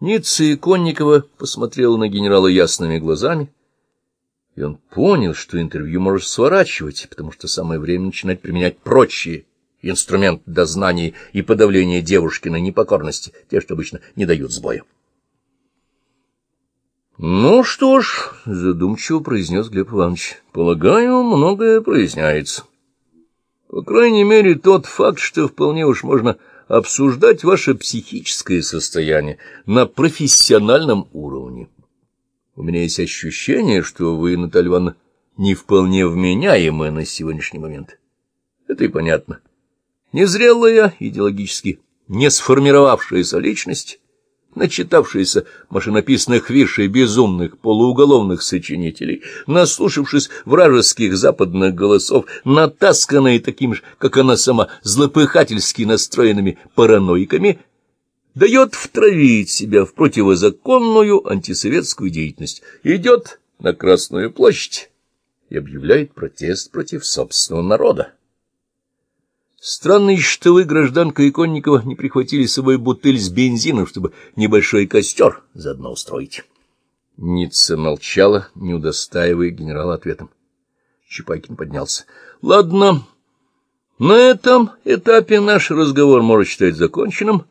Ницца и Конникова посмотрела на генерала ясными глазами, и он понял, что интервью может сворачивать, потому что самое время начинать применять прочие инструменты дознания и подавления девушкиной непокорности, те, что обычно не дают сбоя. — Ну что ж, — задумчиво произнес Глеб Иванович, — полагаю, многое проясняется. По крайней мере, тот факт, что вполне уж можно обсуждать ваше психическое состояние на профессиональном уровне. У меня есть ощущение, что вы, Наталья Ивановна, не вполне вменяемы на сегодняшний момент. Это и понятно. Незрелая, идеологически не сформировавшаяся личность, начитавшиеся машинописных вишей безумных полууголовных сочинителей, наслушавшись вражеских западных голосов, натасканные таким же, как она сама, злопыхательски настроенными параноиками, дает втравить себя в противозаконную антисоветскую деятельность, идет на Красную площадь и объявляет протест против собственного народа. Странно, что вы, гражданка Иконникова, не прихватили с собой бутыль с бензином, чтобы небольшой костер заодно устроить. Ницца молчала, не удостаивая генерала ответом. Чапайкин поднялся. — Ладно, на этом этапе наш разговор можно считать законченным.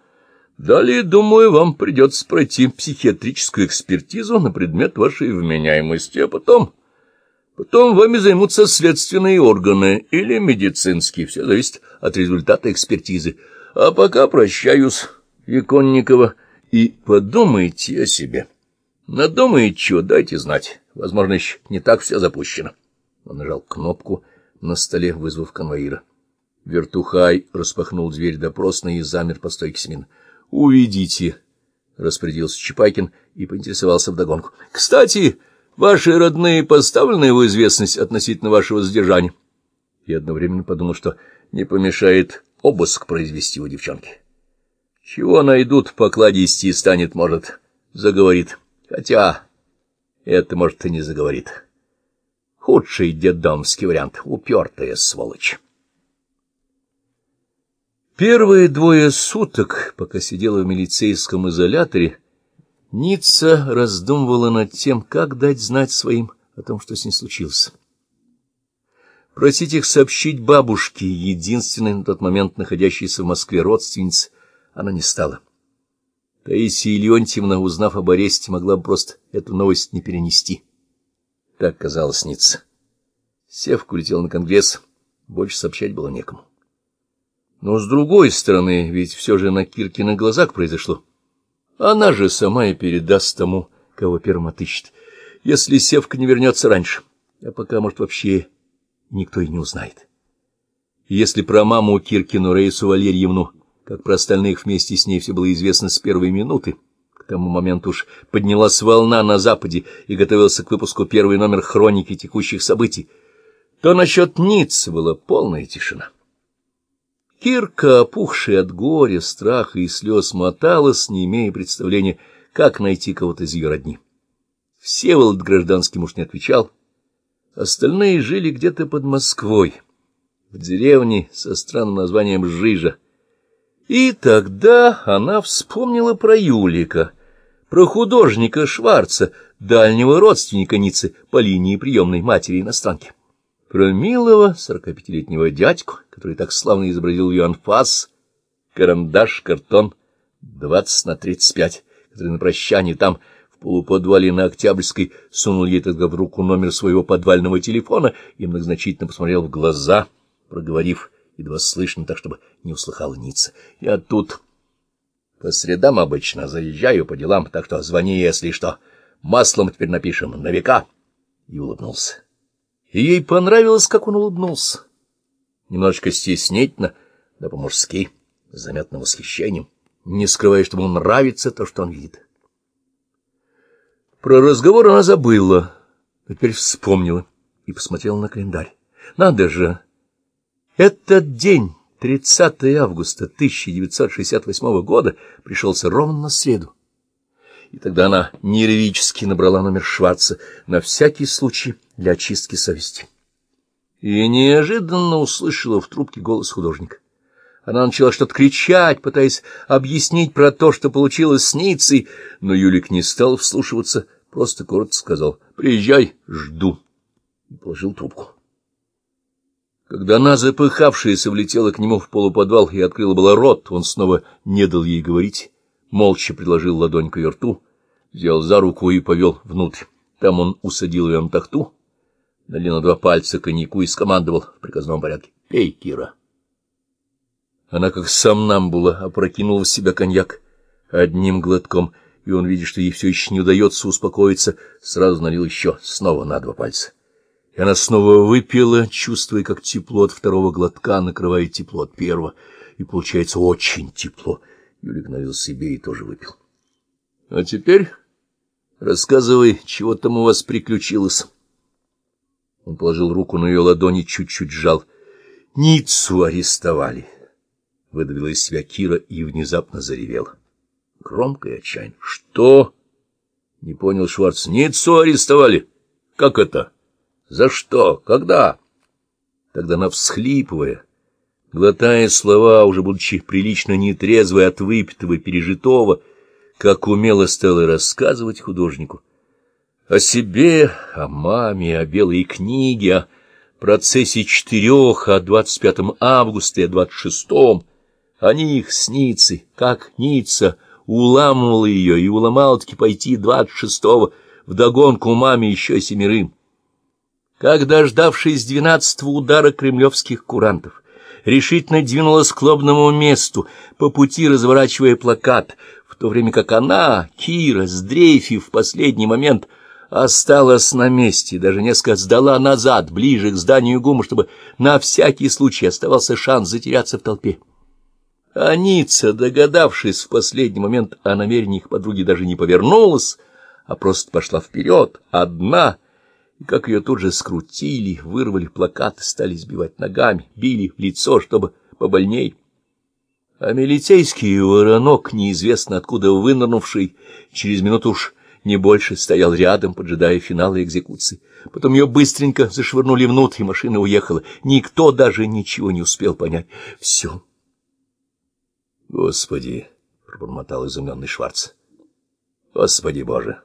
Далее, думаю, вам придется пройти психиатрическую экспертизу на предмет вашей вменяемости, а потом... Потом вами займутся следственные органы или медицинские, все зависит от результата экспертизы. А пока прощаюсь, Иконникова, и подумайте о себе. Надумаете чего, дайте знать. Возможно, еще не так все запущено. Он нажал кнопку на столе, вызвав конвоира. Вертухай распахнул дверь допросной и замер по стойке смин. — Уведите, — распорядился Чапайкин и поинтересовался вдогонку. — Кстати... Ваши родные поставлены в известность относительно вашего задержания. И одновременно подумал, что не помешает обыск произвести у девчонки. Чего найдут, покладисти станет, может, заговорит. Хотя это, может, и не заговорит. Худший дедомский вариант — упертая сволочь. Первые двое суток, пока сидела в милицейском изоляторе, Ницца раздумывала над тем, как дать знать своим о том, что с ней случилось. Просить их сообщить бабушке, единственной на тот момент находящейся в Москве родственнице, она не стала. Таисия Леонтьевна, узнав об аресте, могла бы просто эту новость не перенести. Так казалось Ницца. Севка улетел на конгресс, больше сообщать было некому. Но, с другой стороны, ведь все же на Киркиных глазах произошло. Она же сама и передаст тому, кого первым отыщет, если Севка не вернется раньше, а пока, может, вообще никто и не узнает. Если про маму Киркину Раису Валерьевну, как про остальных вместе с ней все было известно с первой минуты, к тому моменту уж поднялась волна на Западе и готовился к выпуску первый номер хроники текущих событий, то насчет Ниццы была полная тишина. Кирка, опухшая от горя, страха и слез, моталась, не имея представления, как найти кого-то из ее родни. Всеволод гражданский муж не отвечал. Остальные жили где-то под Москвой, в деревне со странным названием Жижа. И тогда она вспомнила про Юлика, про художника Шварца, дальнего родственника Ницы по линии приемной матери иностранки про милого сорокапятилетнего дядьку, который так славно изобразил ее анфас, карандаш, картон, двадцать на тридцать пять, который на прощание там, в полуподвале на Октябрьской, сунул ей тогда в руку номер своего подвального телефона и многозначительно посмотрел в глаза, проговорив едва слышно, так, чтобы не услыхала Ницца. Я тут по средам обычно заезжаю по делам, так что звони, если что. Маслом теперь напишем на века. И улыбнулся и ей понравилось, как он улыбнулся. Немножечко стеснительно, да по-мужски, с заметным восхищением, не скрывая, что ему нравится то, что он видит. Про разговор она забыла, но теперь вспомнила и посмотрела на календарь. Надо же! Этот день, 30 августа 1968 года, пришелся ровно на среду. И тогда она нервически набрала номер Шварца на всякий случай для очистки совести. И неожиданно услышала в трубке голос художника. Она начала что-то кричать, пытаясь объяснить про то, что получилось с Ницей, но Юлик не стал вслушиваться, просто коротко сказал «Приезжай, жду» и положил трубку. Когда она, запыхавшаяся, влетела к нему в полуподвал и открыла было рот, он снова не дал ей говорить, молча приложил ладонь к ее рту, взял за руку и повел внутрь. Там он усадил ее на тахту, налил на два пальца коньяку и скомандовал в приказном порядке. — Пей, Кира. Она, как сам нам была, опрокинула в себя коньяк одним глотком, и он, видя, что ей все еще не удается успокоиться, сразу налил еще снова на два пальца. И она снова выпила, чувствуя, как тепло от второго глотка накрывает тепло от первого, и получается очень тепло. Юлик налил себе и тоже выпил. — А теперь рассказывай, чего там у вас приключилось. Он положил руку на ее ладони, чуть-чуть сжал. — Ниццу арестовали. — выдавила из себя Кира и внезапно заревела. Громко и отчаянно. — Что? — не понял Шварц. — Ниццу арестовали? Как это? — За что? Когда? Тогда она, всхлипывая, глотая слова, уже будучи прилично нетрезвой от выпитого пережитого, как умело стала рассказывать художнику. О себе, о маме, о белой книге, о процессе четырех, о 25 августа и о 26 о них с Ницей, как Ница уламывала ее и уломала-таки пойти 26-го вдогонку маме еще семерым. Как, дождавшись двенадцатого удара кремлевских курантов, решительно двинулась к лобному месту, по пути разворачивая плакат, в то время как она, Кира, сдрейфив в последний момент, осталась на месте, даже несколько сдала назад, ближе к зданию ГУМа, чтобы на всякий случай оставался шанс затеряться в толпе. А Ницца, догадавшись в последний момент о намерениях подруги, даже не повернулась, а просто пошла вперед, одна, и как ее тут же скрутили, вырвали плакаты, стали сбивать ногами, били в лицо, чтобы побольней. А милицейский воронок, неизвестно откуда вынырнувший, через минуту уж не больше стоял рядом, поджидая финала экзекуции. Потом ее быстренько зашвырнули внутрь, и машина уехала. Никто даже ничего не успел понять. Все. — Господи! — пробормотал изумленный Шварц. — Господи Боже!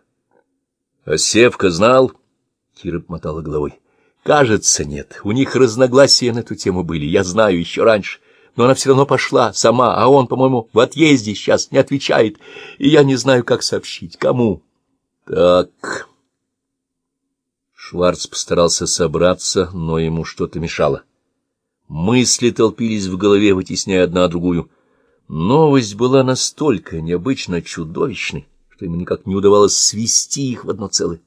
— А Севка знал? — Кира помотала головой. — Кажется, нет. У них разногласия на эту тему были. Я знаю еще раньше. Но она все равно пошла сама, а он, по-моему, в отъезде сейчас не отвечает, и я не знаю, как сообщить. Кому? — Так... Шварц постарался собраться, но ему что-то мешало. Мысли толпились в голове, вытесняя одна другую. Новость была настолько необычно чудовищной, что ему никак не удавалось свести их в одно целое.